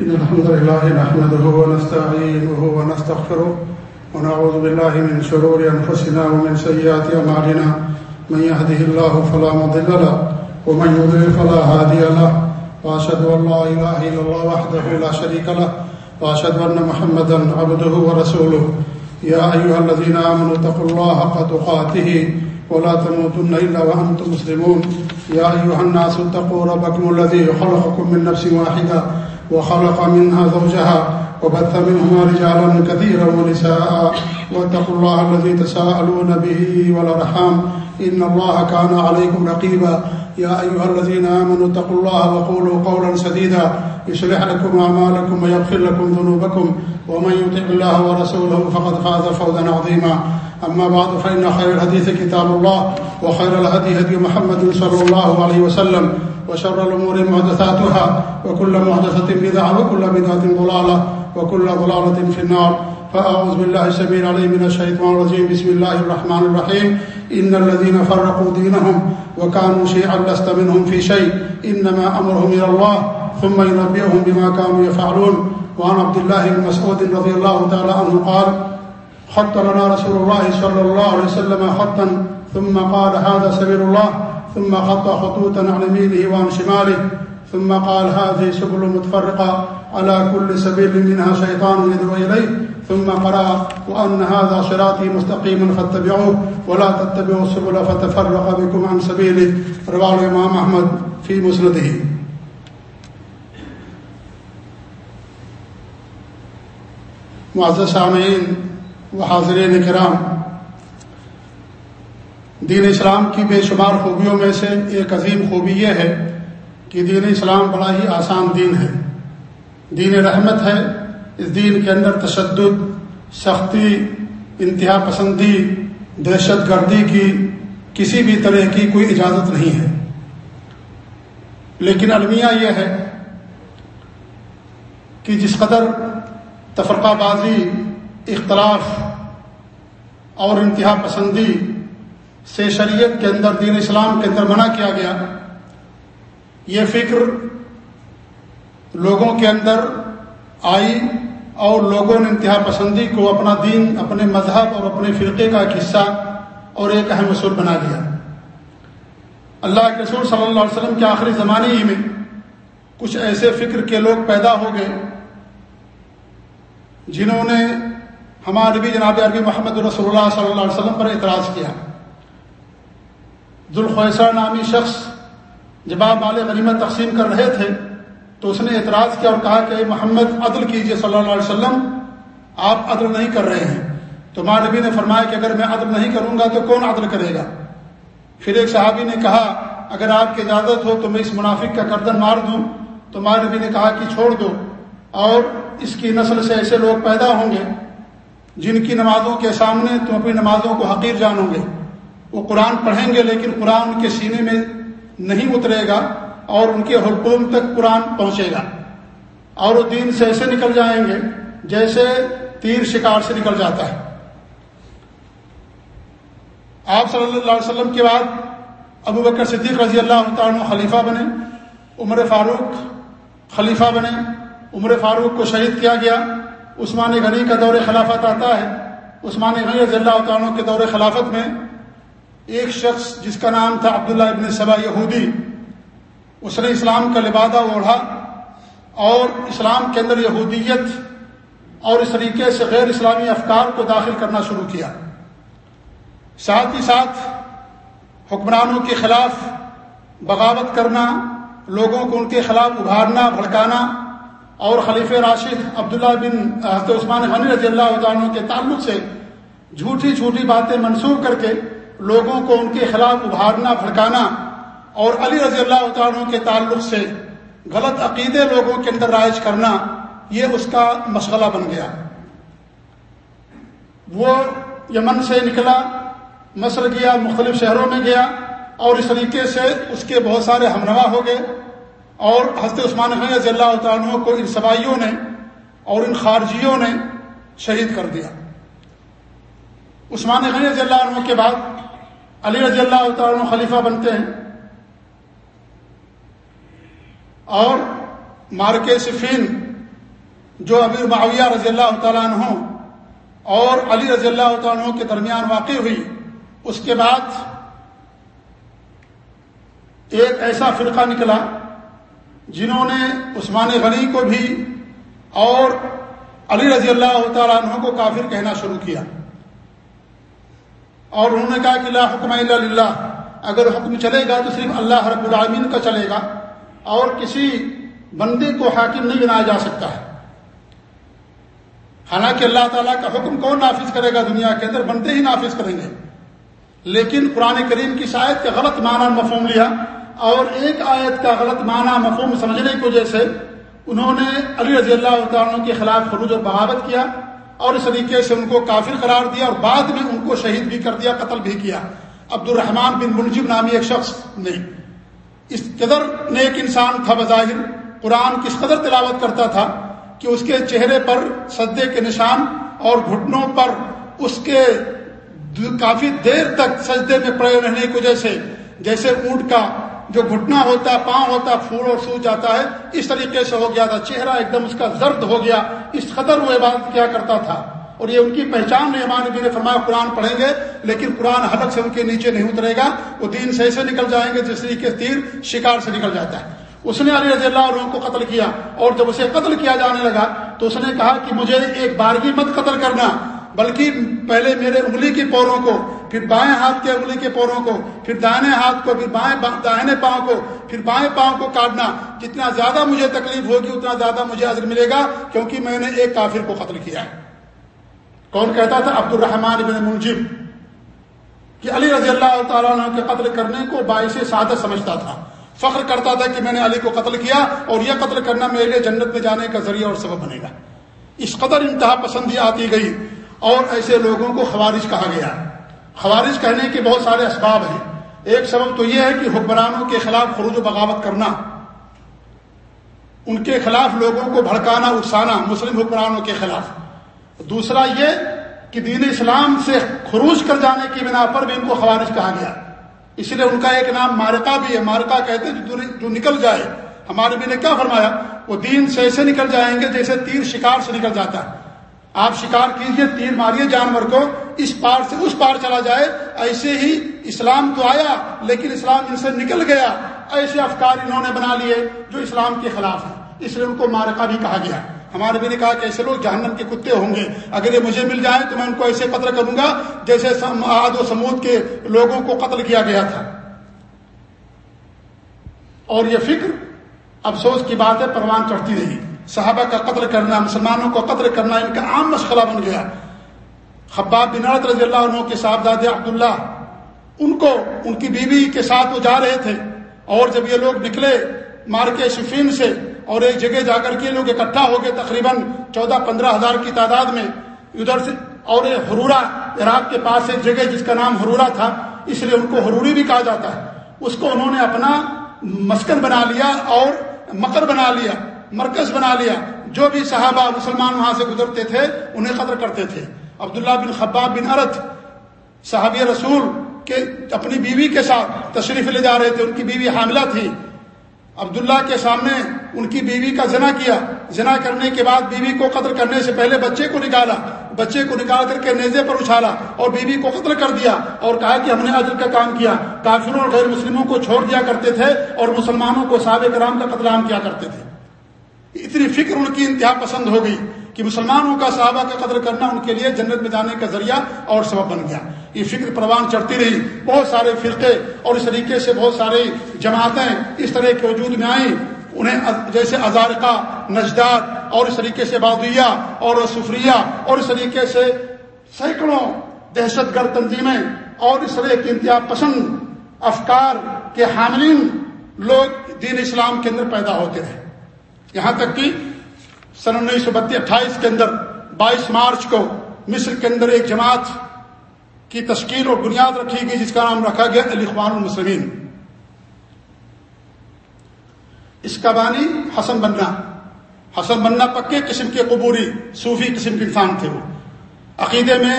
إن الحمد لله نحمده ونستعينه ونستغفره ونعوذ بالله من شرور أنفسنا ومن سيئات أمعلنا من يهده الله فلا مضل له ومن يضلل فلا هادي له. وأشهد أن لا إله إلا الله وحده لا شريك له. وأشهد أن محمدا عبده ورسوله. يا أيها الذين آمنوا اتقوا الله حق تقاته ولا تموتن إلا وأنتم مسلمون. يا أيها الناس اتقوا ربكم الذي خلقكم من نفس واحدة وخلق منها زوجها وبث منهما رجالا كثيرا ونساء. واتقوا الله الذي تساءلون به والأرحام. إن الله كان عليكم رقيبا. يا أيها الذين آمنوا اتقوا الله وقولوا قولا سديدا. يصلح لكم أعمالكم ويغفر لكم ذنوبكم. ومن يطع الله ورسوله فقد فاز فوزا عظيما. أما بعد، فإن خير الحديث كتاب الله وخير الهدي هدي محمد صلى الله عليه وسلم. وشر الأمور محدثاتها، وكل محدثة بدعة، وكل بدعة ضلالة، وكل ضلالة في النار. فأعوذ بالله السميع عليه من الشيطان الرجيم. بسم الله الرحمن الرحيم. إن الذين فرقوا دينهم وكانوا شيعا لست منهم في شيء. إنما أمرهم إلى الله، ثم ينبئهم بما كانوا يفعلون. وعن عبد الله بن مسعود رضي الله تعالى عنه قال خط لنا رسول الله صلى الله عليه وسلم خطا، ثم قال هذا سبيل الله. ثم خط خطوطا عن يمينه وعن شماله، ثم قال هذه سبل متفرقة على كل سبيل منها شيطان يدعو إليه؟ ثم قرأ وأن هذا صراطي مستقيما فاتبعوه، ولا تتبعوا السبل فتفرق بكم عن سبيله. رواه الإمام أحمد في مسنده. معزز سامعین و حاضرین کرام دین اسلام کی بے شمار خوبیوں میں سے ایک عظیم خوبی یہ ہے کہ دین اسلام بڑا ہی آسان دین ہے۔ دین رحمت ہے، اس دین کے اندر تشدد، سختی، انتہا پسندی، دہشت گردی کی کسی بھی طرح کی کوئی اجازت نہیں ہے۔ لیکن المیہ یہ ہے کہ جس قدر تفرقہ بازی، اختلاف اور انتہا پسندی سے شریعت کے اندر، دین اسلام کے اندر منع کیا گیا۔ یہ فکر لوگوں کے اندر آئی اور لوگوں نے انتہا پسندی کو اپنا دین، اپنے مذہب اور اپنے فرقے کا ایک حصہ اور ایک اہم اصول بنا دیا اللہ کے رسول صلی اللہ علیہ وسلم کے آخری زمانے ہی میں کچھ ایسے فکر کے لوگ پیدا ہو گئے جنہوں نے ہمارے بھی جناب عربی محمد رسول اللہ صلی اللہ علیہ وسلم پر اعتراض کیا۔ ذوالخویسہ نامی شخص جب آپ مال غنیمت تقسیم کر رہے تھے تو اس نے اعتراض کیا اور کہا کہ محمد عدل کیجیے صلی اللہ علیہ وسلم، آپ عدل نہیں کر رہے ہیں۔ تو ماں نبی نے فرمایا کہ اگر میں عدل نہیں کروں گا تو کون عدل کرے گا؟ پھر ایک صحابی نے کہا، اگر آپ کی اجازت ہو تو میں اس منافق کا گردن مار دوں۔ تو ماں نبی نے کہا کہ چھوڑ دو، اور اس کی نسل سے ایسے لوگ پیدا ہوں گے جن کی نمازوں کے سامنے تم اپنی نمازوں کو حقیر جانو گے۔ وہ قرآن پڑھیں گے لیکن قرآن ان کے سینے میں نہیں اترے گا اور ان کے حلقوم تک قرآن پہنچے گا۔ اور وہ دین سے ایسے نکل جائیں گے جیسے تیر شکار سے نکل جاتا ہے۔ آپ صلی اللہ علیہ وسلم کے بعد ابو بکر صدیق رضی اللہ تعالیٰ خلیفہ بنے، عمر فاروق خلیفہ بنے، عمر فاروق کو شہید کیا گیا۔ عثمان غنی کا دور خلافت آتا ہے۔ عثمان غنی رضی اللہ تعالیٰ کے دور خلافت میں ایک شخص جس کا نام تھا عبداللہ ابن صبا یہودی، اس نے اسلام کا لبادہ اوڑھا اور اسلام کے اندر یہودیت اور اس طریقے سے غیر اسلامی افکار کو داخل کرنا شروع کیا۔ ساتھ ہی ساتھ حکمرانوں کے خلاف بغاوت کرنا، لوگوں کو ان کے خلاف ابھارنا، بھڑکانا اور خلیف راشد عبداللہ بن، حضرت عثمان غنی رضی اللہ عنہ کے تعلق سے جھوٹی جھوٹی باتیں منسوخ کر کے لوگوں کو ان کے خلاف ابھارنا، بھڑکانا اور علی رضی اللہ عنہ کے تعلق سے غلط عقیدے لوگوں کے اندر رائج کرنا، یہ اس کا مشغلہ بن گیا۔ وہ یمن سے نکلا، مصر گیا، مختلف شہروں میں گیا اور اس طریقے سے اس کے بہت سارے ہمنوا ہو گئے اور حضرت عثمان غنی رضی اللہ عنہ کو ان سبائیوں نے اور ان خارجیوں نے شہید کر دیا۔ عثمان غنی رضی اللہ عنہ کے بعد علی رضی اللہ تعالیٰ خلیفہ بنتے ہیں اور مارکے صفین جو ابیر معاویہ رضی اللہ تعالیٰ عنہ اور علی رضی اللہ تعالیٰ عنہ کے درمیان واقع ہوئی، اس کے بعد ایک ایسا فرقہ نکلا جنہوں نے عثمان غنی کو بھی اور علی رضی اللہ تعالیٰ عنہ کو کافر کہنا شروع کیا۔ اور انہوں نے کہا کہ لا حکم اللہ اگر حکم چلے گا تو صرف اللہ رب العالمین کا چلے گا، اور کسی بندے کو حاکم نہیں بنایا جا سکتا ہے۔ حالانکہ اللہ تعالیٰ کا حکم کون نافذ کرے گا دنیا کے اندر؟ بندے ہی نافذ کریں گے۔ لیکن قرآن کریم کی شاید کا غلط معنی مفہوم لیا، اور ایک آیت کا غلط معنی مفہوم سمجھنے کی وجہ سے انہوں نے علی رضی اللہ تعالیٰ کے خلاف خروج اور بغاوت کیا۔ اور اس طریقے سے ان کو کافر قرار دیا اور بعد میں ان کو شہید بھی کر دیا، قتل بھی کیا۔ عبد الرحمان بن منجب نامی ایک شخص نے اس قدر نیک انسان تھا بظاہر، قرآن کس قدر تلاوت کرتا تھا کہ اس کے چہرے پر سجدے کے نشان اور گھٹنوں پر اس کے کافی دیر تک سجدے میں پڑے رہنے کی وجہ سے، جیسے اونٹ کا جو گھٹنا ہوتا ہے، پاؤں ہوتا ہے، پھول اور سو جاتا ہے، اس طریقے سے ہو گیا تھا۔ چہرہ ایک دم اس کا زرد ہو گیا، اس قدر وہ عبادت کیا کرتا تھا۔ اور یہ ان کی پہچان نہیں ہمارے نبی نے فرمایا، قرآن پڑھیں گے، لیکن قرآن حلق سے ان کے نیچے نہیں اترے گا۔ وہ دین سے ایسے نکل جائیں گے، جس طریقے تیر شکار سے نکل جاتا ہے۔ اس نے علی رضی اللہ عنہ کو قتل کیا، اور جب اسے قتل کیا جانے لگا تو اس نے کہا کہ مجھے ایک بارگی مت قتل کرنا۔ بلکہ پہلے میرے انگلی کی پوروں کو، پھر بائیں ہاتھ کے انگلی کے پوروں کو، پھر دائیں ہاتھ کو، پھر بائیں دائیں پاؤں کو، پھر بائیں پاؤں کو کاٹنا۔ جتنا زیادہ مجھے تکلیف ہوگی، اتنا زیادہ مجھے عزر ملے گا، کیونکہ میں نے ایک کافر کو قتل کیا ہے۔ کون کہتا تھا؟ عبد الرحمان بن منجب کہ علی رضی اللہ تعالیٰ عنہ کے قتل کرنے کو باعث سعادت سمجھتا تھا۔ فخر کرتا تھا کہ میں نے علی کو قتل کیا اور یہ قتل کرنا میرے لیے جنت میں جانے کا ذریعہ اور سبب بنے گا۔ اس قدر انتہا پسندی آتی گئی اور ایسے لوگوں کو خوارج کہا گیا۔ خوارج کہنے کے بہت سارے اسباب ہیں۔ ایک سبب تو یہ ہے کہ حکمرانوں کے خلاف خروج و بغاوت کرنا۔ ان کے خلاف لوگوں کو بھڑکانا، اکسانا مسلم حکمرانوں کے خلاف۔ دوسرا یہ کہ دین اسلام سے خروج کر جانے کی بنا پر بھی ان کو خوارج کہا گیا۔ اس لیے ان کا ایک نام مارکا بھی ہے۔ مارکا کہتے جو نکل جائے۔ ہمارے بھی نے کیا فرمایا؟ وہ دین سے ایسے نکل جائیں گے جیسے تیر شکار سے نکل جاتا ہے۔ آپ شکار کیجیے، تیر ماریے جانور کو، اس پار سے اس پار چلا جائے۔ ایسے ہی اسلام تو آیا، لیکن اسلام ان سے نکل گیا۔ ایسے افکار انہوں نے بنا لیے جو اسلام کے خلاف ہیں۔ اس لیے ان کو مارکا بھی کہا گیا۔ ہمارے بھی نے کہا کہ ایسے لوگ جہنم کے کتے ہوں گے۔ اگر یہ مجھے مل جائیں تو میں ان کو ایسے قتل کروں گا جیسے آد و سمود کے لوگوں کو قتل کیا گیا تھا۔ اور یہ فکر افسوس کی بات ہے، پروان چڑھتی نہیں صحابہ کا قتل کرنا، مسلمانوں کو قتل کرنا ان کا عام مشغلہ بن گیا۔ خباب بن عرت رضی اللہ عنہ کے صاحبزاد عبداللہ، ان کو، ان کی بیوی کے ساتھ وہ جا رہے تھے۔ اور جب یہ لوگ نکلے مار کے شفین سے، اور ایک جگہ جا کر کے لوگ اکٹھا ہو گئے تقریباً چودہ پندرہ ہزار کی تعداد میں۔ ادھر سے، اور حرورا عراق کے پاس ایک جگہ جس کا نام حرورا تھا، اس لیے ان کو حروری بھی کہا جاتا ہے۔ اس کو انہوں نے اپنا مسکن بنا لیا اور مکر بنا لیا۔ مرکز بنا لیا۔ جو بھی صحابہ مسلمان وہاں سے گزرتے تھے، انہیں قدر کرتے تھے۔ عبداللہ بن خباب بن عرت، صحابی رسول کے اپنی بیوی کے ساتھ تشریف لے جا رہے تھے۔ ان کی بیوی حاملہ تھی۔ عبداللہ کے سامنے ان کی بیوی کا زنا کیا۔ زنا کرنے کے بعد بیوی کو قتل کرنے سے پہلے بچے کو نکالا۔ بچے کو نکال کر کے نیزے پر اچھالا اور بیوی کو قتل کر دیا اور کہا کہ ہم نے عدل کا کام کیا۔ کافروں اور غیر مسلموں کو چھوڑ دیا کرتے تھے اور مسلمانوں کو صحابہ کرام کا قتل عام کیا کرتے تھے۔ اتنی فکر ان کی انتہا پسند ہو گئی کہ مسلمانوں کا صحابہ کا قدر کرنا ان کے لیے جنت میں جانے کا ذریعہ اور سبب بن گیا۔ یہ فکر پروان چڑھتی رہی۔ بہت سارے فرقے اور اس طریقے سے بہت ساری جماعتیں اس طرح کے وجود میں آئیں۔ انہیں جیسے ازارقہ، نجداد اور اس طریقے سے بادیا اور سفریہ اور اس طریقے سے سینکڑوں دہشت گرد تنظیمیں اور اس طرح کے انتہا پسند افکار کے حاملین لوگ دین اسلام کے اندر پیدا ہوتے رہے۔ یہاں تک کہ سن انیس سو بتیس اٹھائیس کے اندر بائیس مارچ کو مصر کے اندر ایک جماعت کی تشکیل اور بنیاد رکھی گئی جس کا نام رکھا گیا الاخوان المسلمین۔ اس کا بانی حسن بننا۔ حسن بننا پکے قسم کے قبوری صوفی قسم کے انسان تھے وہ۔ عقیدے میں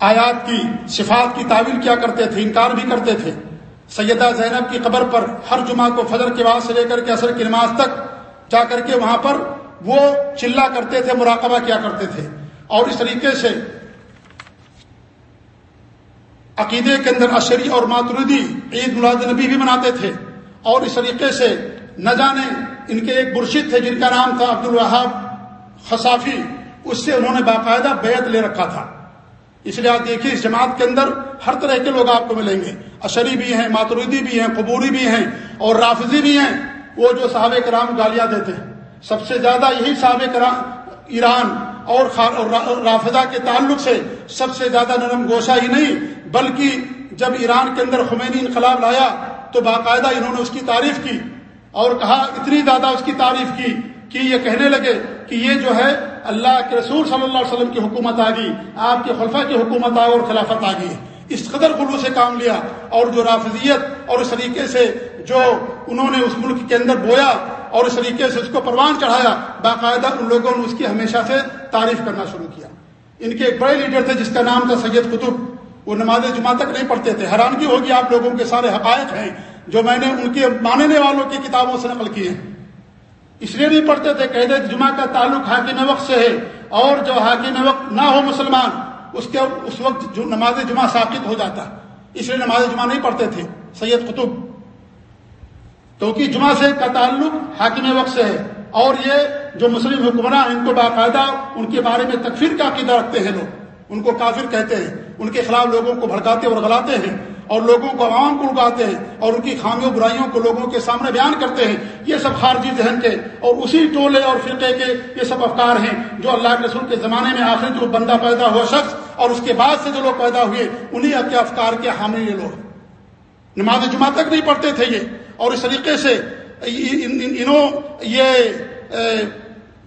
آیات کی صفات کی تعویل کیا کرتے تھے، انکار بھی کرتے تھے۔ سیدہ زینب کی قبر پر ہر جمعہ کو فجر کے بعد سے لے کر کے اثر کی نماز تک جا کر کے وہاں پر وہ چلا کرتے تھے، مراقبہ کیا کرتے تھے۔ اور اس طریقے سے عقیدے کے اندر اشری اور ماتردی عید ملاد نبی بھی مناتے تھے۔ اور اس طریقے سے نہ جانے ان کے ایک مرشد تھے جن کا نام تھا عبد الوہاب خصافی، اس سے انہوں نے باقاعدہ بیعت لے رکھا تھا۔ اس لیے آپ دیکھیے، اس جماعت کے اندر ہر طرح کے لوگ آپ کو ملیں گے۔ اشری بھی ہیں ماتردی بھی ہیں، قبوری بھی ہیں اور رافضی بھی ہیں۔ وہ جو صحابہ کرام گالیاں دیتے ہیں۔ سب سے زیادہ یہی صحابہ کرام ایران اور رافضہ کے تعلق سے سب سے زیادہ نرم گوشہ ہی نہیں، بلکہ جب ایران کے اندر خمینی انقلاب لایا تو باقاعدہ انہوں نے اس کی تعریف کی اور کہا، اتنی زیادہ اس کی تعریف کی کہ یہ کہنے لگے کہ یہ جو ہے اللہ کے رسول صلی اللہ علیہ وسلم کی حکومت آ گئی، آپ کے خلفہ کی حکومت آ اور خلافت آ گئی۔ اس قدر خلو سے کام لیا اور جو رافضیت اور اس طریقے سے جو انہوں نے اس ملک کے اندر بویا اور اس طریقے سے اس کو پروان چڑھایا، باقاعدہ ان لوگوں نے اس کی ہمیشہ سے تعریف کرنا شروع کیا۔ ان کے ایک بڑے لیڈر تھے جس کا نام تھا سید قطب۔ وہ نماز جمعہ تک نہیں پڑھتے تھے۔ حیرانگی ہوگی آپ لوگوں کے سارے حقائق ہیں جو میں نے ان کے ماننے والوں کی کتابوں سے نقل کی ہیں۔ اس لیے نہیں پڑھتے تھے، قید جمعہ کا تعلق حاکم وقت سے ہے۔ اور جو حاکم وقت نہ ہو مسلمان، اس کے اس وقت جو نماز جمعہ ثابت ہو جاتا۔ اس لیے نماز جمعہ نہیں پڑھتے تھے سید قطب۔ کیونکہ جمعہ سے کا تعلق حاکم وقت سے ہے۔ اور یہ جو مسلم حکمراں ان کو باقاعدہ ان کے بارے میں تکفیر کا عقیدہ رکھتے ہیں لوگ۔ ان کو کافر کہتے ہیں۔ ان کے خلاف لوگوں کو بھڑکاتے اور غلاتے ہیں۔ اور لوگوں کو عوام کو اگاتے ہیں۔ اور ان کی خامیوں برائیوں کو لوگوں کے سامنے بیان کرتے ہیں۔ یہ سب خارجی ذہن کے اور اسی ٹولے اور فرقے کے یہ سب افکار ہیں جو اللہ کے رسول کے زمانے میں آخر جو بندہ پیدا ہوا شخص اور اس کے بعد سے جو لوگ پیدا ہوئے انہیں کے افکار کے حامی یہ لوگ۔ نماز جمعہ تک نہیں پڑھتے تھے یہ۔ اور اس طریقے سے انہوں یہ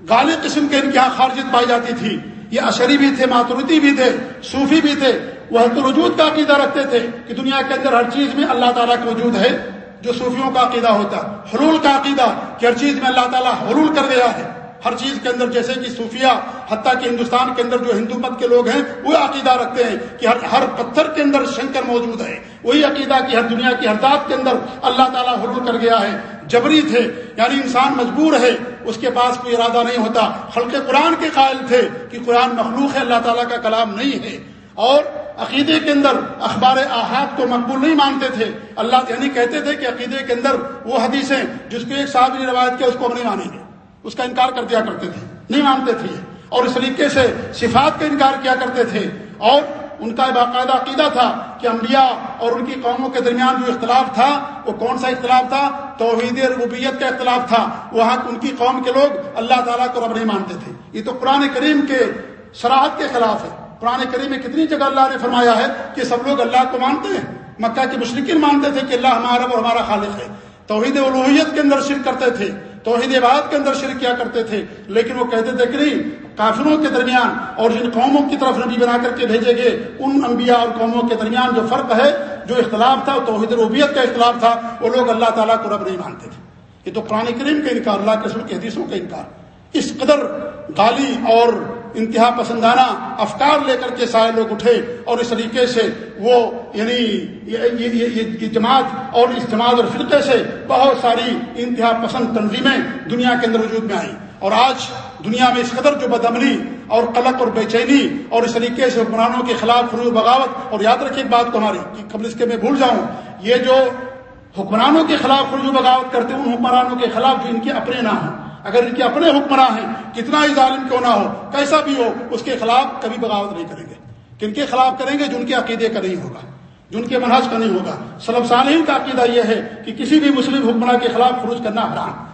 غالب قسم کے ان کے یہاں خارجت پائی جاتی تھی۔ یہ اشری بھی تھے ماترتی بھی تھے، صوفی بھی تھے۔ وہ تو الوجود کا عقیدہ رکھتے تھے کہ دنیا کے اندر ہر چیز میں اللہ تعالیٰ کا وجود ہے، جو صوفیوں کا عقیدہ ہوتا۔ حلول کا عقیدہ کہ ہر چیز میں اللہ تعالیٰ حلول کر گیا ہے۔ ہر چیز کے اندر جیسے کہ صوفیہ، حتیٰ کہ ہندوستان کے اندر جو ہندو مت کے لوگ ہیں وہ عقیدہ رکھتے ہیں کہ ہر ہر پتھر کے اندر شنکر موجود ہے۔ وہی عقیدہ کہ ہر دنیا کی ہر ذات کے اندر اللہ تعالیٰ حلول کر گیا ہے۔ جبری تھے یعنی انسان مجبور ہے، اس کے پاس کوئی ارادہ نہیں ہوتا۔ خلق قرآن کے قائل تھے کہ قرآن مخلوق ہے، اللہ تعالیٰ کا کلام نہیں ہے۔ اور عقیدے کے اندر اخبار احاد کو مقبول نہیں مانتے تھے۔ اللہ یعنی کہتے تھے کہ عقیدے کے اندر وہ حدیثیں جس کو ایک صاحب نے روایت کیا، اس کو ہم نہیں مانیں گے۔ اس کا انکار کر دیا کرتے تھے، نہیں مانتے تھے۔ اور اس طریقے سے صفات کا انکار کیا کرتے تھے۔ اور ان کا باقاعدہ عقیدہ تھا کہ انبیاء اور ان کی قوموں کے درمیان جو اختلاف تھا، وہ کون سا اختلاف تھا؟ توحید ربوبیت کا اختلاف تھا۔ وہاں ان کی قوم کے لوگ اللہ تعالیٰ کو رب نہیں مانتے تھے۔ یہ تو قرآن کریم کے سراحت کے خلاف ہے۔ قرآن کریم میں کتنی جگہ اللہ نے فرمایا ہے کہ سب لوگ اللہ کو مانتے ہیں۔ مکہ کے مشرقین مانتے تھے کہ اللہ ہمارا اور ہمارا خالق ہے۔ توحید الوحیت کے اندر شرک کرتے تھے۔ توحید عبادت کے اندر شرک کیا کرتے تھے، لیکن وہ کہتے تھے کہ نہیں، کافروں کے درمیان اور جن قوموں کی طرف نبی بنا کر کے بھیجے گئے، ان انبیاء اور قوموں کے درمیان جو فرق ہے، جو اختلاف تھا توحید روبیت کا اختلاف تھا، وہ لوگ اللہ تعالیٰ کو رب نہیں مانتے تھے۔ یہ تو قرآن کریم کا انکار، اللہ کے کے حدیثوں کا انکار۔ اس قدر گالی اور انتہا پسندانہ افکار لے کر کے سارے لوگ اٹھے اور اس طریقے سے وہ یعنی جماعت اور اس جماعت اور فرقے سے بہت ساری انتہا پسند تنظیمیں دنیا کے اندر وجود میں آئیں۔ اور آج دنیا میں اس قدر جو بدمنی اور قلق اور بے چینی اور اس طریقے سے حکمرانوں کے خلاف فروغ بغاوت اور یاد رکھیے ایک بات کو ہماری قبل اس کے میں بھول جاؤں، یہ جو حکمرانوں کے خلاف فرض بغاوت کرتے ہیں، ان حکمرانوں کے خلاف جو ان کے اپنے نہ ہوں اگر ان کے اپنے حکمراں ہیں، کتنا ہی ظالم کیوں نہ ہو، کیسا بھی ہو، اس کے خلاف کبھی بغاوت نہیں کریں گے۔ کن کے خلاف کریں گے؟ جن کے عقیدے کا نہیں ہوگا جن کے منحص کا نہیں ہوگا۔ سلب صالحین کا عقیدہ یہ ہے کہ کسی بھی مسلم حکمراں کے خلاف خروج کرنا حرام۔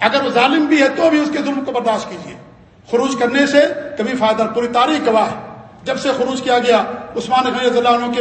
اگر وہ ظالم بھی ہے تو بھی اس کے ظلم کو برداشت کیجیے خروج کرنے سے کبھی فائدہ پوری تاریخ گواہ جب سے خروج کیا گیا، عثمان رضی اللہ عنہ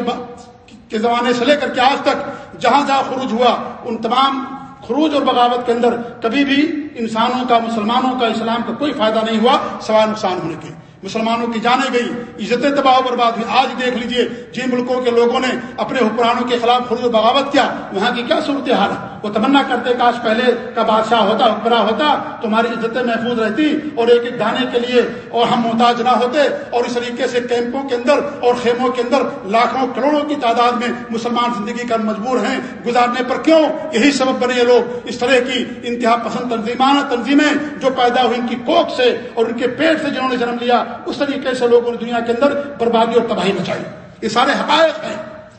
کے زمانے سے لے کر کے آج تک، جہاں جہاں خروج ہوا، ان تمام خروج اور بغاوت کے اندر کبھی بھی انسانوں کا، مسلمانوں کا، اسلام کا کوئی فائدہ نہیں ہوا، سوائے نقصان ہونے کے۔ مسلمانوں کی جانے گئی، عزتیں تباہ و برباد ہوئی۔ آج دیکھ لیجیے، جن ملکوں کے لوگوں نے اپنے حکمرانوں کے خلاف خروج و بغاوت کیا، وہاں کی کیا صورت حال ہے؟ وہ تمنا کرتے کاش پہلے کا بادشاہ ہوتا، حکمراں ہوتا تو ہماری عزتیں محفوظ رہتی اور ایک ایک دانے کے لیے اور ہم محتاج نہ ہوتے اور اس طریقے سے کیمپوں کے اندر اور خیموں کے اندر لاکھوں کروڑوں کی تعداد میں مسلمان زندگی کا مجبور ہیں۔ گزارنے پر کیوں؟ یہی سبب بنے یہ لوگ۔ اس طرح کی انتہا پسند تنظیمان تنظیمیں جو پیدا ہوئی ان کی کوک سے اور ان کے پیٹ سے جنہوں نے جنم لیا اس طریقے سے لوگوں نے دنیا کے اندر بربادی اور تباہی مچائی۔ یہ سارے حقائق ہیں۔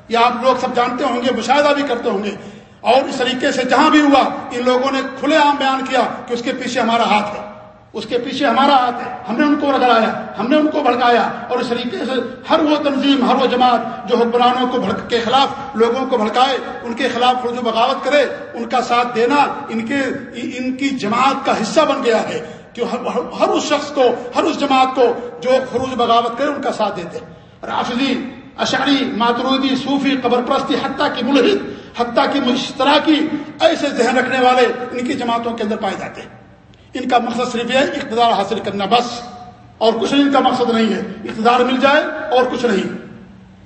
یہ آپ لوگ سب جانتے ہوں گے، مشاہدہ بھی کرتے ہوں گے۔ اور اس طریقے سے جہاں بھی ہوا، ان لوگوں نے کھلے عام بیان کیا کہ اس کے پیچھے ہمارا ہاتھ ہے۔ اس کے پیچھے ہمارا ہاتھ ہے۔ ہم نے ان کو رگڑایا، ہم نے ان کو بھڑکایا۔ اور اس طریقے سے ہر وہ تنظیم، ہر وہ جماعت جو حکمرانوں کو بھڑک کے خلاف لوگوں کو بھڑکائے، ان کے خلاف خروج و بغاوت کرے، ان کا ساتھ دینا، ان کے ان کی جماعت کا حصہ بن گیا ہے۔ کہ ہر اس شخص کو، ہر اس جماعت کو جو خروج بغاوت کرے ان کا ساتھ دیتے۔ رافضی اشعری ماترودی صوفی قبر پرستی حتیٰ کی ملحد، حتیٰ کی مشترا کی ایسے ذہن رکھنے والے ان کی جماعتوں کے اندر پائے جاتے۔ ہیں ان کا مقصد صرف یہ اقتدار حاصل کرنا بس۔ اور کچھ ان کا مقصد نہیں ہے۔ اقتدار مل جائے اور کچھ نہیں۔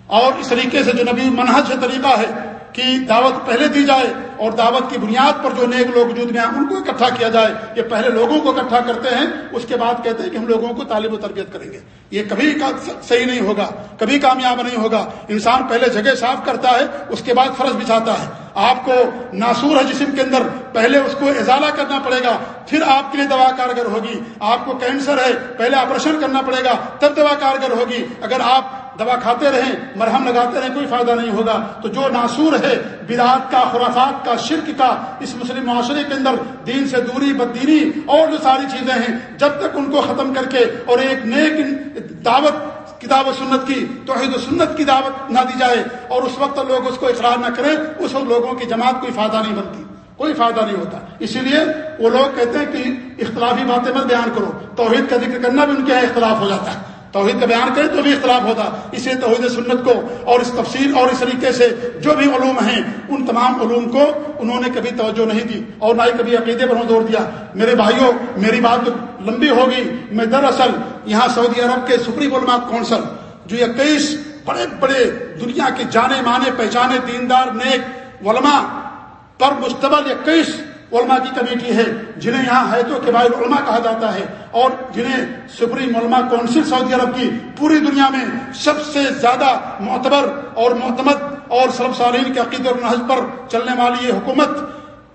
اور اس طریقے سے جو نبی منہج طریقہ ہے کہ دعوت پہلے دی جائے اور دعوت کی بنیاد پر جو نیک لوگ وجود میں ان کو اکٹھا کیا جائے۔ یہ پہلے لوگوں کو اکٹھا کرتے ہیں، اس کے بعد کہتے ہیں کہ ہم لوگوں کو تعلیم و تربیت کریں گے۔ یہ کبھی صحیح نہیں ہوگا، کبھی کامیاب نہیں ہوگا۔ انسان پہلے جگہ صاف کرتا ہے، اس کے بعد فرض بچھاتا ہے۔ آپ کو ناسور ہے جسم کے اندر، پہلے اس کو ازالہ کرنا پڑے گا، پھر آپ کے لیے دوا کارگر ہوگی۔ آپ کو کینسر ہے، پہلے آپریشن کرنا پڑے گا، تب دوا کارگر ہوگی۔ اگر آپ دوا کھاتے رہیں، مرہم لگاتے رہیں، کوئی فائدہ نہیں ہوگا۔ تو جو ناسور ہے برات کا، خرافات کا، شرک کا، اس مسلم معاشرے کے اندر دین سے دوری، بددینی اور جو ساری چیزیں ہیں، جب تک ان کو ختم کر کے اور ایک نیک دعوت کتاب و سنت کی، توحید و سنت کی دعوت نہ دی جائے اور اس وقت لوگ اس کو اقرار نہ کریں، اس وقت لوگوں کی جماعت کوئی فائدہ نہیں بنتی۔ کوئی فائدہ نہیں ہوتا۔ اسی لیے وہ لوگ کہتے ہیں کہ اختلافی باتیں مت بیان کرو۔ توحید کا ذکر کرنا بھی ان کے یہاں اختلاف ہو جاتا ہے۔ توحید کا بیان کریں تو بھی اختلاف ہوتا۔ اس لیے توحید سنت کو اور اس تفصیل اور اس طریقے سے جو بھی علوم ہیں، ان تمام علوم کو انہوں نے کبھی توجہ نہیں دی اور نہ ہی کبھی عقیدے پر زور دیا۔ میرے بھائیوں، میری بات تو لمبی ہوگی، میں دراصل یہاں سعودی عرب کے سپریم علماء کونسل، جو اکیس بڑے بڑے دنیا کے جانے مانے پہچانے دیندار نیک علماء پر مشتبل اکیس علماء کی کمیٹی ہے، جنہیں یہاں ہے تو کبائر علماء کہا جاتا ہے اور جنہیں سپریم علماء کونسل سعودی عرب کی پوری دنیا میں سب سے زیادہ معتبر اور معتمد اور سرب سالین کے عقید اور نحج پر چلنے والی یہ حکومت،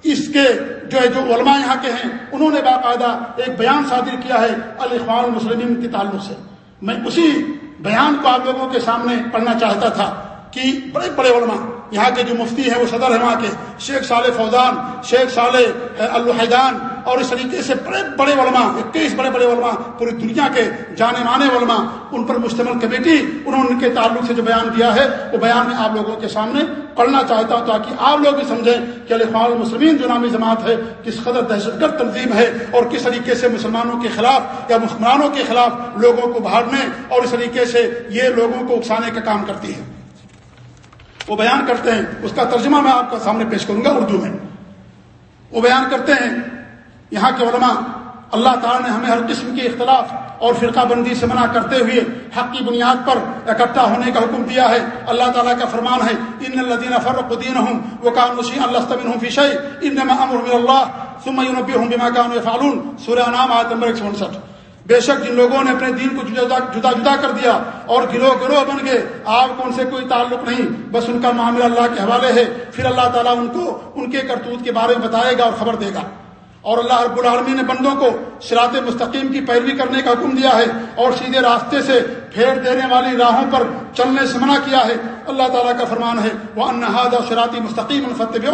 اس کے جو ہے، جو علماء یہاں کے ہیں، انہوں نے باقاعدہ ایک بیان صادر کیا ہے الخوان المسلمین کے تعلق سے۔ میں اسی بیان کو آپ لوگوں کے سامنے پڑھنا چاہتا تھا کہ بڑے بڑے علماء یہاں کے جو مفتی ہیں وہ صدر ہیں وہاں کے، شیخ صالح فوزان، شیخ صالح الحیدان اور اس طریقے سے بڑے بڑے علماء، اکیس بڑے بڑے علماء پوری دنیا کے جانے مانے علماء، ان پر مشتمل کمیٹی، انہوں نے ان کے تعلق سے جو بیان دیا ہے، وہ بیان میں آپ لوگوں کے سامنے پڑھنا چاہتا ہوں تاکہ آپ لوگ بھی سمجھیں کہ علیہ المسلمین جو نامی جماعت ہے، کس قدر دہشت گرد تنظیم ہے اور کس طریقے سے مسلمانوں کے خلاف یا مسلمانوں کے خلاف لوگوں کو بھاڑنے اور اس طریقے سے یہ لوگوں کو اکسانے کا کام کرتی ہے۔ وہ بیان کرتے ہیں، اس کا ترجمہ میں آپ کا سامنے پیش کروں گا اردو میں۔ وہ بیان کرتے ہیں، یہاں کے علماء اللہ تعالیٰ نے ہمیں ہر قسم کے اختلاف اور فرقہ بندی سے منع کرتے ہوئے حق کی بنیاد پر اکٹھا ہونے کا حکم دیا ہے۔ اللہ تعالیٰ کا فرمان ہے، ان الدین فرق الدین ہوں وہ کام اللہ تبین ہوں ان میں امر اللہ سمعی نبی ہوں کا فالون سورہ نام آیت نمبر ایک سو انسٹھ بے شک جن لوگوں نے اپنے دین کو جدا جدا جدا کر دیا اور گروہ گروہ بن گئے، آپ کو ان سے کوئی تعلق نہیں، بس ان کا معاملہ اللہ کے حوالے ہے۔ پھر اللہ تعالیٰ ان کو ان کے کرتوت کے بارے میں بتائے گا اور خبر دے گا۔ اور اللہ رب العالمین نے بندوں کو سرات مستقیم کی پیروی کرنے کا حکم دیا ہے اور سیدھے راستے سے پھیر دینے والی راہوں پر چلنے سے منع کیا ہے۔ اللہ تعالیٰ کا فرمان ہے وہ انہاد اور سراتی مستقیم الفتب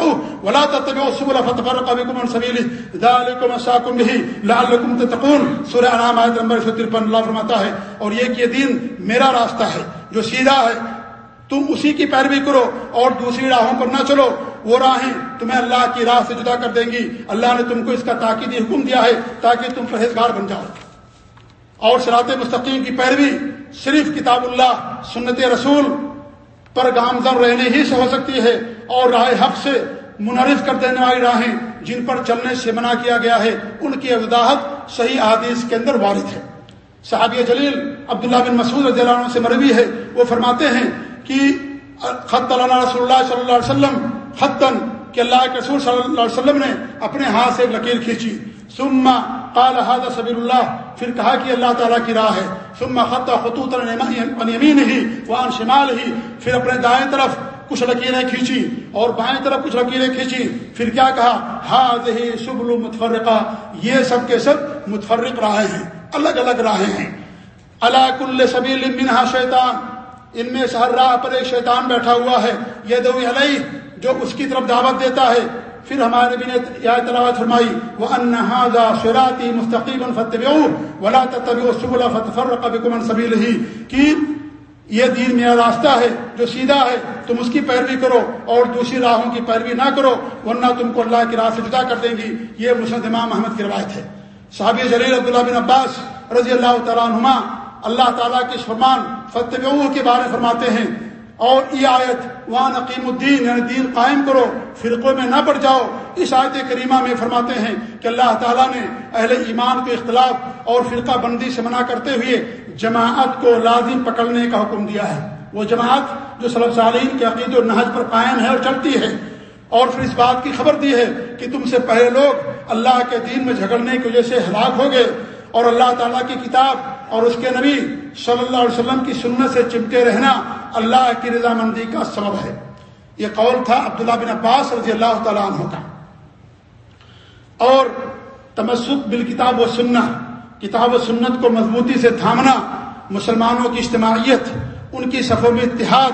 ولا تب سب الفتفر قبم سبیلی دالکم ساکم بھی لال تقون سورہ نام آیت نمبر سو ترپن، اللہ فرماتا ہے، اور یہ کہ یہ دین میرا راستہ ہے جو سیدھا ہے تم اسی کی پیروی کرو اور دوسری راہوں پر نہ چلو۔ وہ راہیں تمہیں اللہ کی راہ سے جدا کر دیں گی۔ اللہ نے تم کو اس کا تاکیدی حکم دیا ہے تاکہ تم پرہیزگار بن جاؤ۔ اور سرات مستقیم کی پیروی صرف کتاب اللہ، سنت رسول پر گامزن رہنے ہی سے ہو سکتی ہے اور راہ حق سے منحرف کر دینے والی راہیں جن پر چلنے سے منع کیا گیا ہے، ان کی وضاحت صحیح حادیث کے اندر وارد ہے۔ صحابی جلیل عبداللہ بن مسعود رضی اللہ عنہ سے مروی ہے۔ وہ فرماتے ہیں کہ خط اللہ رسول اللہ صلی اللہ علیہ وسلم خطن کہ اللہ کے رسول صلی اللہ علیہ وسلم نے اپنے ہاتھ سے ایک لکیر کھینچی۔ سما قال هذا سبیل اللہ پھر کہا کہ اللہ تعالیٰ کی راہ ہے۔ ثم خط خطوط یمین ہی وان شمال ہی پھر اپنے دائیں طرف کچھ لکیریں کھینچی اور بائیں طرف کچھ لکیریں کھینچی۔ پھر کیا کہا؟ هذه سبل متفرقہ یہ سب کے سب متفرق راہیں ہیں، الگ الگ راہیں ہیں۔ اللہ کل سبیل منها شیطان ان میں سے ہر راہ پر ایک شیطان بیٹھا ہوا ہے یہ دو علیہ، جو اس کی طرف دعوت دیتا ہے۔ پھر ہمارے نبی نے یہ تلاوت فرمائی وہ انہذا صراطی مستقیم فتبعوه ولا تتبعوا السبل فتفرق بكم عن سبيله۔ کہ یہ دین میرا راستہ ہے، جو سیدھا ہے، تم اس کی پیروی کرو اور دوسری راہوں کی پیروی نہ کرو، ورنہ تم کو اللہ کی راہ سے جدا کر دیں گی۔ یہ مسند امام محمد کی روایت ہے۔ صحابی جلیل عبداللہ بن عباس رضی اللہ تعالیٰ عنہما اللہ تعالیٰ کے فرمان فتح کے بارے فرماتے ہیں۔ اور یہ آیت وہاں عقیم الدین یعنی دین قائم کرو، فرقوں میں نہ پڑ جاؤ۔ اس آیت کریمہ میں فرماتے ہیں کہ اللہ تعالیٰ نے اہل ایمان کے اختلاف اور فرقہ بندی سے منع کرتے ہوئے جماعت کو لازم پکڑنے کا حکم دیا ہے۔ وہ جماعت جو صلی صالین کے عقید و نہج پر قائم ہے اور چلتی ہے۔ اور پھر اس بات کی خبر دی ہے کہ تم سے پہلے لوگ اللہ کے دین میں جھگڑنے کی وجہ سے ہلاک ہو گئے۔ اور اللہ تعالیٰ کی کتاب اور اس کے نبی صلی اللہ علیہ وسلم کی سنت سے چمٹے رہنا اللہ کی رضامندی کا سبب ہے۔ یہ قول تھا عبداللہ بن عباس رضی اللہ تعالیٰ عنہ کا۔ اور تمسک بال کتاب و سننا کتاب و سنت کو مضبوطی سے تھامنا، مسلمانوں کی اجتماعیت، ان کی صفوں میں اتحاد،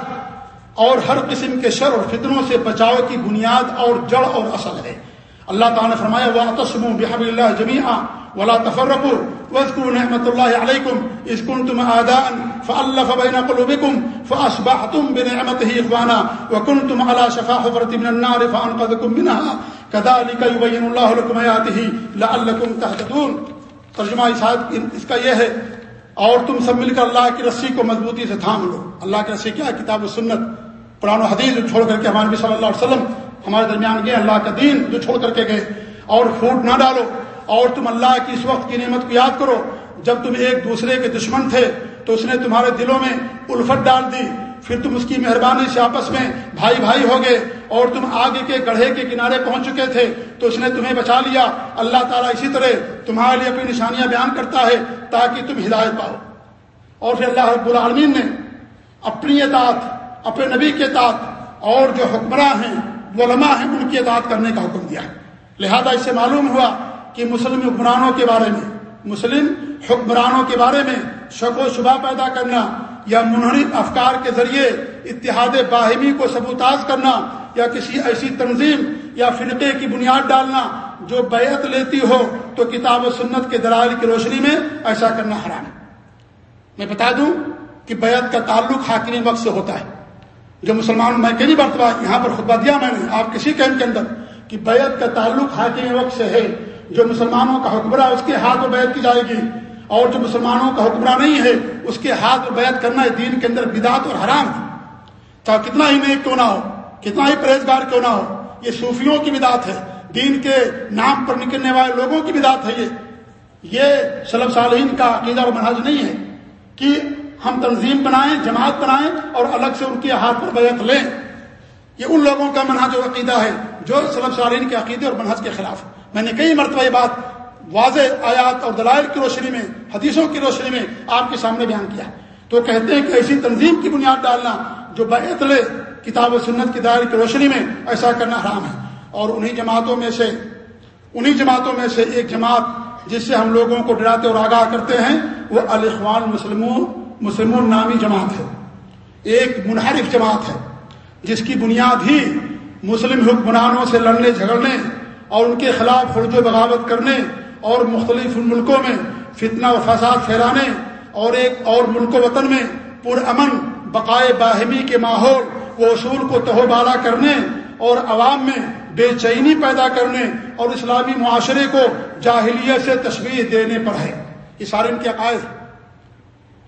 اور ہر قسم کے شر اور فطروں سے بچاؤ کی بنیاد اور جڑ اور اصل ہے۔ اللہ تعالیٰ نے فرمایا وہ تسم بحب اللہ جمیعہ ولا تفرقوا واذكروا نعمة الله عليكم إذ كنتم آداء فألف بين قلوبكم فأصبحتم بنعمته إخوانا وكنتم على شفا حفرة من النار فأنقذكم منها. كذلك يبين الله لكم آياته لعلكم تهتدون. ترجمہ اس کا یہ ہے، اور تم سب مل کر اللہ کی رسی کو مضبوطی سے تھام لو۔ اللہ کی رسی کیا کتاب و سنت۔ قرآن و حدیث جو چھوڑ کر کے ہمارے صلی اللہ علیہ وسلم ہمارے درمیان گئے، اللہ کا دین جو چھوڑ کر کے گئے، اور پھوٹ نہ ڈالو۔ اور تم اللہ کی اس وقت کی نعمت کو یاد کرو، جب تم ایک دوسرے کے دشمن تھے، تو اس نے تمہارے دلوں میں الفت ڈال دی۔ پھر تم اس کی مہربانی سے آپس میں بھائی بھائی ہو گئے اور تم آگے کے گڑھے کے کنارے پہنچ چکے تھے۔ تو اس نے تمہیں بچا لیا۔ اللہ تعالیٰ اسی طرح تمہارے لیے اپنی نشانیاں بیان کرتا ہے تاکہ تم ہدایت پاؤ۔ اور پھر اللہ رب العالمین نے اپنی اطاعت اپنے نبی کے اطاعت اور جو حکمراں ہیں علماء ہیں، ان کی اطاعت کرنے کا حکم دیا۔ ہے لہذا اس سے معلوم ہوا کہ مسلم حکمرانوں کے بارے میں، مسلم حکمرانوں کے بارے میں شک و شبہ پیدا کرنا یا منحرف افکار کے ذریعے اتحاد باہمی کو سبوتاز کرنا یا کسی ایسی تنظیم یا فرقے کی بنیاد ڈالنا جو بیعت لیتی ہو تو کتاب و سنت کے دلائل کی روشنی میں ایسا کرنا حرام ہے۔ میں بتا دوں کہ بیعت کا تعلق حاکم وقت سے ہوتا ہے۔ جو مسلمان میں کئی مرتبہ یہاں پر خطبہ دیا میں نے، آپ کسی کیمپ کے اندر کہ بیعت کا تعلق حاکم وقت سے ہے۔ جو مسلمانوں کا حکمراں اس کے ہاتھ میں بیعت کی جائے گی، اور جو مسلمانوں کا حکمراں نہیں ہے، اس کے ہاتھ میں بیعت کرنا دین کے اندر بدعت اور حرام ہے۔ چاہے کتنا ہی نیک کیوں نہ ہو، کتنا ہی پرہیزگار کیوں نہ ہو، یہ صوفیوں کی بدعت ہے، دین کے نام پر نکلنے والے لوگوں کی بدعت ہے یہ۔ یہ سلب صالحین کا عقیدہ اور مناظ نہیں ہے کہ ہم تنظیم بنائیں، جماعت بنائیں اور الگ سے ان کے ہاتھ پر بیعت لیں۔ یہ ان لوگوں کا منہج و عقیدہ ہے جو سلب صالحین کے عقیدے اور منہج کے خلاف ہے۔ میں نے کئی مرتبہ یہ بات واضح آیات اور دلائل کی روشنی میں، حدیثوں کی روشنی میں آپ کے سامنے بیان کیا۔ تو کہتے ہیں کہ ایسی تنظیم کی بنیاد ڈالنا جو بیت کتاب و سنت کی دائر کی روشنی میں ایسا کرنا حرام ہے۔ اور انہی جماعتوں میں سے، انہی جماعتوں میں سے ایک جماعت جس سے ہم لوگوں کو ڈراتے اور آگاہ کرتے ہیں، وہ الخوان مسلمون مسلمون نامی جماعت ہے۔ ایک منحرف جماعت ہے، جس کی بنیاد ہی مسلم حکمرانوں سے لڑنے، جھگڑنے اور ان کے خلاف فرج و بغاوت کرنے اور مختلف ملکوں میں فتنہ و فساد پھیلانے اور ایک اور ملک و وطن میں پرامن بقائے باہمی کے ماحول و اصول کو تہو بالا کرنے اور عوام میں بے چینی پیدا کرنے اور اسلامی معاشرے کو جاہلیت سے تشویح دینے پر ہے۔ یہ سارے ان کے عقائد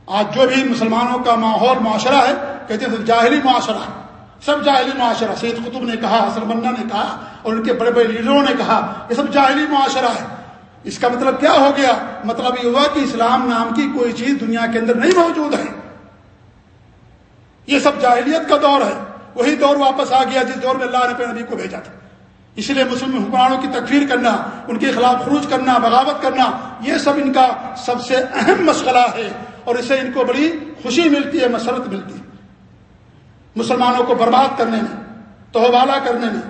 آج جو بھی مسلمانوں کا ماحول، معاشرہ ہے، کہتے ہیں جاہلی معاشرہ۔ ہے سب جاہلی معاشرہ، سید قطب نے کہا، حسن منا نے کہا اور ان کے بڑے بڑے لیڈروں نے کہا، یہ سب جاہلی معاشرہ ہے۔ اس کا مطلب کیا ہو گیا؟ مطلب یہ ہوا کہ اسلام نام کی کوئی چیز دنیا کے اندر نہیں موجود ہے۔ یہ سب جاہلیت کا دور ہے۔ وہی دور واپس آ گیا جس دور میں اللہ نے اپنے نبی کو بھیجا تھا۔ اس لیے مسلم حکمرانوں کی تکفیر کرنا، ان کے خلاف خروج کرنا، بغاوت کرنا، یہ سب ان کا سب سے اہم مشغلہ ہے۔ اور اسے ان کو بڑی خوشی ملتی ہے، مسرت ملتی ہے۔ مسلمانوں کو برباد کرنے میں توہبالا کرنے میں،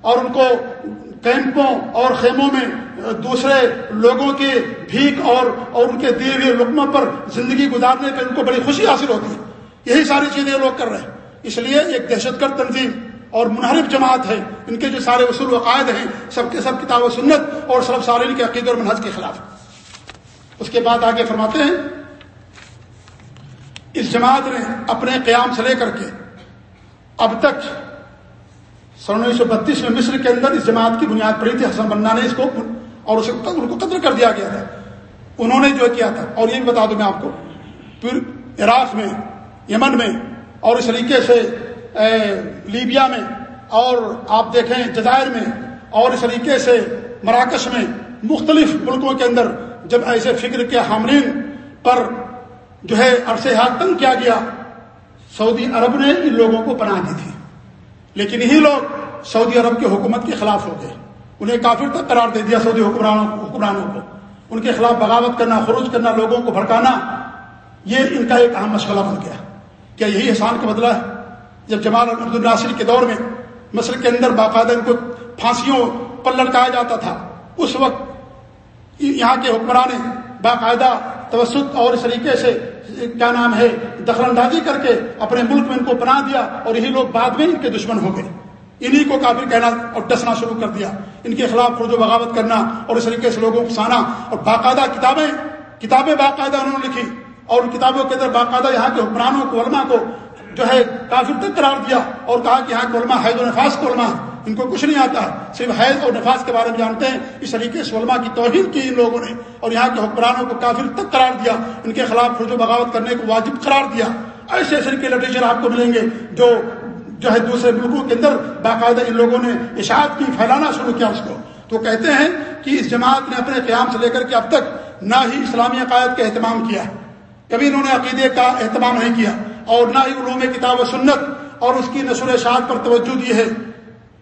اور ان کو کیمپوں اور خیموں میں، دوسرے لوگوں کے بھیک اور اور ان کے دیے ہوئے لقموں پر زندگی گزارنے پہ ان کو بڑی خوشی حاصل ہوتی ہے۔ یہی ساری چیزیں لوگ کر رہے ہیں۔ اس لیے ایک دہشت گرد تنظیم اور منحرف جماعت ہے۔ ان کے جو سارے اصول و قائد ہیں، سب کے سب کتاب و سنت اور سرب سارین کے عقید اور منحص کے خلاف۔ اس کے بعد آگے فرماتے ہیں، اس جماعت نے اپنے قیام سے لے کر کے اب تک سن انیس سو بتیس میں مصر کے اندر اس جماعت کی بنیاد پڑی تھی حسن بننا نے اس کو اور اسے ان کو قتل کر دیا گیا تھا۔ انہوں نے جو کیا تھا، اور یہ بھی بتا دوں میں آپ کو۔ پھر عراق میں، یمن میں، اور اس طریقے سے لیبیا میں، اور آپ دیکھیں جزائر میں، اور اس طریقے سے مراکش میں مختلف ملکوں کے اندر جب ایسے فکر کے حامرین پر جو ہے عرصے ہاتھ تنگ کیا گیا سعودی عرب نے ان لوگوں کو پناہ دی تھی۔ لیکن یہی لوگ سعودی عرب کی حکومت کے خلاف ہو گئے۔ انہیں کافر تک قرار دے دیا سعودی حکمرانوں حکمرانوں کو۔ ان کے خلاف بغاوت کرنا، خروج کرنا، لوگوں کو بھڑکانا، یہ ان کا ایک اہم مشغلہ بن گیا۔ کیا یہی احسان کا بدلہ ہے؟ جب جمال عبد الناصر کے دور میں مصر کے اندر باقاعدہ ان کو پھانسیوں پر لڑکایا جاتا تھا، اس وقت یہاں کے حکمران باقاعدہ توسط اور اس طریقے سے کیا نام ہے دخل اندازی کر کے اپنے ملک میں ان کو بنا دیا اور یہی لوگ بعد میں ان کے دشمن ہو گئے۔ انہی کو کافی کہنا اور ڈسنا شروع کر دیا۔ ان کے خلاف خروج و بغاوت کرنا اور اس طریقے سے لوگوں کو سانا اور باقاعدہ کتابیں کتابیں باقاعدہ انہوں نے لکھی اور ان کتابوں کے اندر باقاعدہ یہاں کے حکمرانوں کو، علماء کو جو ہے کافر تک قرار دیا اور کہا کہ یہاں علماء حید و نفاس کے علماء ان کو کچھ نہیں آتا۔ صرف حید اور نفاس کے بارے میں جانتے ہیں۔ اس طریقے سے علماء کی توہین کی ان لوگوں نے اور یہاں کے حکمرانوں کو کافر تک قرار دیا۔ ان کے خلاف رجوع بغاوت کرنے کو واجب قرار دیا۔ ایسے ایسے کے لٹریچر آپ کو ملیں گے جو جو ہے دوسرے ملکوں کے اندر باقاعدہ ان لوگوں نے اشاعت کی، پھیلانا شروع کیا اس کو۔ تو کہتے ہیں کہ اس جماعت نے اپنے قیام سے لے کر کے اب تک نہ ہی اسلامی عقائد کا اہتمام کیا۔ کبھی انہوں نے عقیدے کا اہتمام نہیں کیا۔ اور نہ ہی علوم کتاب و سنت اور اس کی نشر اشاعت پر توجہ دی ہے۔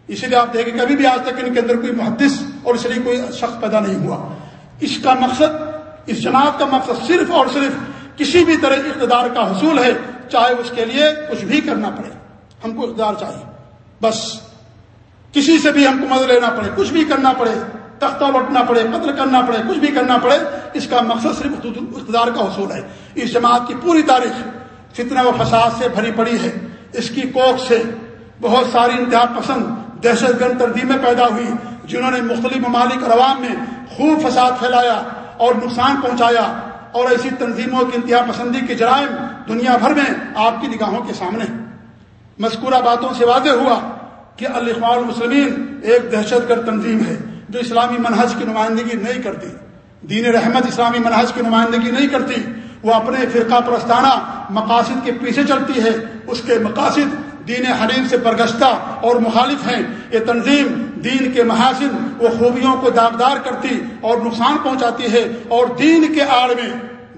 اسی لیے آپ دیکھیں کبھی بھی آج تک ان کے اندر کوئی محدث اور اس لیے کوئی شخص پیدا نہیں ہوا۔ اس کا مقصد، اس جماعت کا مقصد صرف اور صرف کسی بھی طرح اقتدار کا حصول ہے، چاہے اس کے لیے کچھ بھی کرنا پڑے۔ ہم کو اقتدار چاہیے۔ بس، کسی سے بھی ہم کو مدد لینا پڑے، کچھ بھی کرنا پڑے، تختہ لوٹنا پڑے، قتل کرنا پڑے، کچھ بھی کرنا پڑے، اس کا مقصد صرف اقتدار کا حصول ہے۔ اس جماعت کی پوری تاریخ فتنہ و فساد سے بھری پڑی ہے، اس کی کوک سے بہت ساری انتہا پسند دہشت گرد تنظیمیں پیدا ہوئی، جنہوں نے مختلف ممالک اور عوام میں خوب فساد پھیلایا اور نقصان پہنچایا اور ایسی تنظیموں کی انتہا پسندی کے جرائم دنیا بھر میں آپ کی نگاہوں کے سامنے مذکورہ باتوں سے واضح ہوا کہ الخوان المسلمین ایک دہشت گرد تنظیم ہے جو اسلامی منہج کی نمائندگی نہیں کرتی۔ دین رحمت اسلامی منہج کی نمائندگی نہیں کرتی۔ وہ اپنے فرقہ پرستانہ مقاصد کے پیچھے چلتی ہے۔ اس کے مقاصد دین حنیف سے برگشتہ اور مخالف ہیں۔ یہ تنظیم دین کے محاسن وہ خوبیوں کو داغدار کرتی اور نقصان پہنچاتی ہے۔ اور دین کے آڑ میں،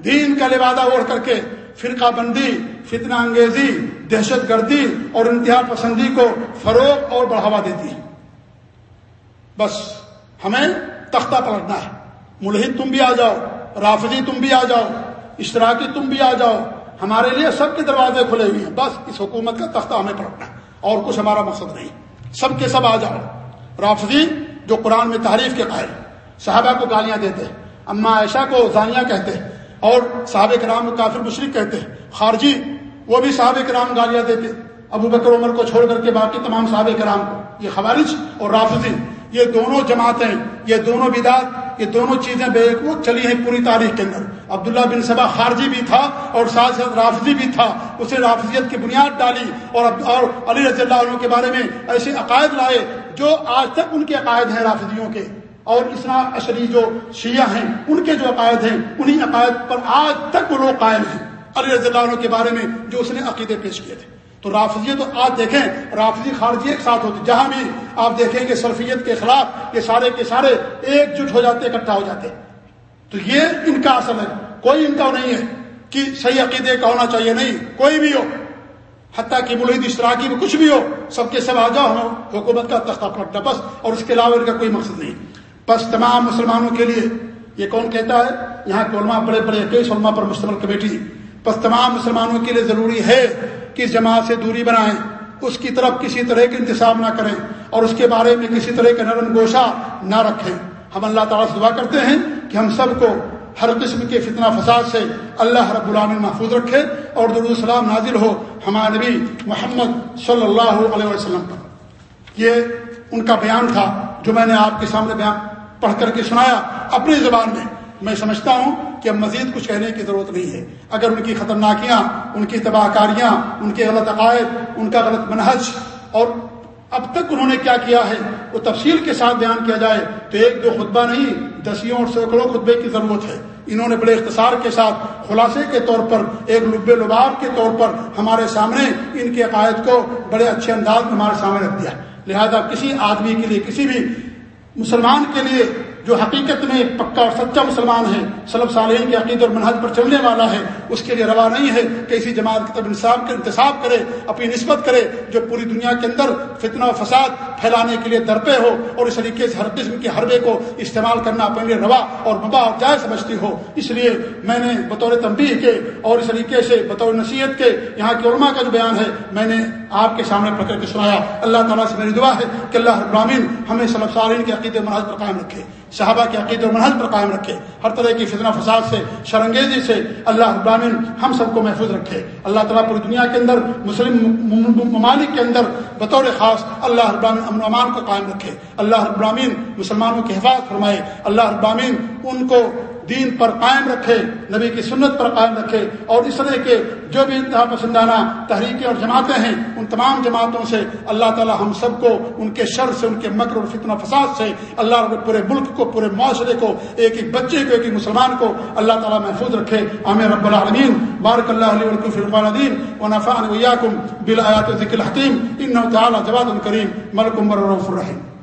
دین کا لبادہ اوڑھ کر کے فرقہ بندی، فتنہ انگیزی، دہشت گردی اور انتہا پسندی کو فروغ اور بڑھاوا دیتی ہے۔ بس ہمیں تختہ پلٹنا ہے۔ ملحد تم بھی آ جاؤ، رافضی تم بھی آ جاؤ۔ اشتراکی تم بھی آ جاؤ۔ ہمارے لیے سب کے دروازے کھلے ہوئے ہیں۔ بس اس حکومت کا تختہ ہمیں پلٹنا اور کچھ ہمارا مقصد نہیں۔ سب کے سب آ جاؤ۔ رافضی جی، جو قرآن میں تعریف کے قائل صحابہ کو گالیاں دیتے اما عائشہ کو زانیہ کہتے اور صحابہ کرام کو کافر مشرق کہتے خارجی، وہ بھی صحابہ کرام گالیاں دیتے ابو بکر عمر کو چھوڑ کر کے باقی تمام صحابہ کرام کو۔ یہ خوارج اور رافضی جی، یہ دونوں جماعتیں یہ دونوں بدعت یہ دونوں چیزیں بے وقت چلی ہیں پوری تاریخ کے اندر۔ عبداللہ بن سبا خارجی بھی تھا اور ساتھ ساتھ رافضی بھی تھا، اسے رافضیت کی بنیاد ڈالی اور اور علی رضی اللہ عنہ کے بارے میں ایسے عقائد لائے جو آج تک ان کے عقائد ہیں رافضیوں کے۔ اور اسنا اشری جو شیعہ ہیں، ان کے جو عقائد ہیں، انہی عقائد پر آج تک وہ لوگ قائم ہیں۔ علی رضی اللہ عنہ کے بارے میں جو اس نے عقیدے پیش کیے تھے۔ تو رافضی تو آپ دیکھیں، رافضی خارجی ایک ساتھ ہوتے جہاں بھی آپ دیکھیں گے سلفیت کے خلاف یہ سارے کے سارے ایک جٹ ہو جاتے، اکٹھا ہو جاتے۔ ہیں تو یہ ان کا اصل ہے۔ کوئی ان کا نہیں ہے کہ صحیح عقیدے کا ہونا چاہیے، نہیں، کوئی بھی ہو۔ حتیٰ کہ ملحد اشتراکی میں کچھ بھی ہو، سب کے سب آ جاؤ حکومت کا تختہ پلٹنا بس، اور اس کے علاوہ ان کا کوئی مقصد نہیں۔ بس تمام مسلمانوں کے لیے یہ کون کہتا ہے؟ یہاں کے علماء بڑے بڑے کئی علماء پر مشتمل کمیٹی۔ بس تمام مسلمانوں کے لیے ضروری ہے کہ اس جماعت سے دوری بنائیں، اس کی طرف کسی طرح کے انتظام نہ کریں، اور اس کے بارے میں کسی طرح کا نرم گوشہ نہ رکھیں۔ ہم اللہ تعالیٰ سے دعا کرتے ہیں کہ ہم سب کو ہر قسم کے فتنہ فساد سے اللہ رب العالمین محفوظ رکھے اور درود السلام نازل ہو ہمارے نبی محمد صلی اللہ علیہ وسلم پر۔ یہ ان کا بیان تھا جو میں نے آپ کے سامنے بیان پڑھ کر کے سنایا۔ اپنی زبان میں میں سمجھتا ہوں کہ اب مزید کچھ کہنے کی ضرورت نہیں ہے۔ اگر ان کی خطرناکیاں، ان کی تباہ کاریاں، ان کے غلط عقائد، ان کا غلط منحج اور اب تک انہوں نے کیا کیا ہے؟ وہ تفصیل کے ساتھ بیان کیا جائے تو ایک دو خطبہ نہیں، دسیوں اور سینکڑوں خطبے کی ضرورت ہے۔ انہوں نے بڑے اختصار کے ساتھ خلاصے کے طور پر، ایک لبے لباب کے طور پر ہمارے سامنے ان کے عقائد کو بڑے اچھے انداز میں ہمارے سامنے رکھ دیا۔ لہذا کسی آدمی کے لیے، کسی بھی مسلمان کے لیے جو حقیقت میں پکا اور سچا مسلمان ہے سلب صالحین کے عقید اور منحج پر چلنے والا ہے، اس کے لیے روا نہیں ہے کہ اسی جماعت کی طرف انصاف کے انتصاب کرے، اپنی نسبت کرے، جو پوری دنیا کے اندر فتنہ و فساد پھیلانے کے لیے درپے ہو اور اس طریقے سے ہر قسم کے حربے کو استعمال کرنا اپنے لیے روا اور مبا اور جائز سمجھتی ہو۔ اس لیے میں نے بطور تنبیہ کے اور اس طریقے سے بطور نصیحت کے یہاں کے علماء کا جو بیان ہے، میں نے آپ کے سامنے پکڑ کے سنایا۔ اللہ تعالیٰ سے میری دعا ہے کہ اللہ ابراہین ہمیں سلب صالحین کے عقید منحج پر قائم رکھے۔ صحابہ کے عقید و منحج پر قائم رکھے۔ ہر طرح کی فتنہ فساد سے، شرنگیزی سے اللہ ابراہین ہم سب کو محفوظ رکھے۔ اللہ تعالیٰ پوری دنیا کے اندر، مسلم ممالک کے اندر بطور خاص اللہ ابراہین امن امان کو قائم رکھے۔ اللہ ابراہین مسلمانوں کی حفاظت فرمائے۔ اللہ ابراہین ان کو دین پر قائم رکھے، نبی کی سنت پر قائم رکھے۔ اور اس طرح کے جو بھی انتہا پسندانہ تحریکیں اور جماعتیں ہیں، ان تمام جماعتوں سے اللہ تعالی ہم سب کو ان کے شر سے، ان کے مکر اور فتنہ فساد سے، اللہ رب پورے ملک کو، پورے معاشرے کو، ایک ایک بچے کو، ایک ایک مسلمان کو اللہ تعالیٰ محفوظ رکھے۔ عامر رب العالمین۔ بارک اللہ علیہ فرقان الدین و نفان ویاکم بالآیات ذکر الحکیم۔ ان تعالیٰ جواد الکریم ملک عمر الرف الرحیم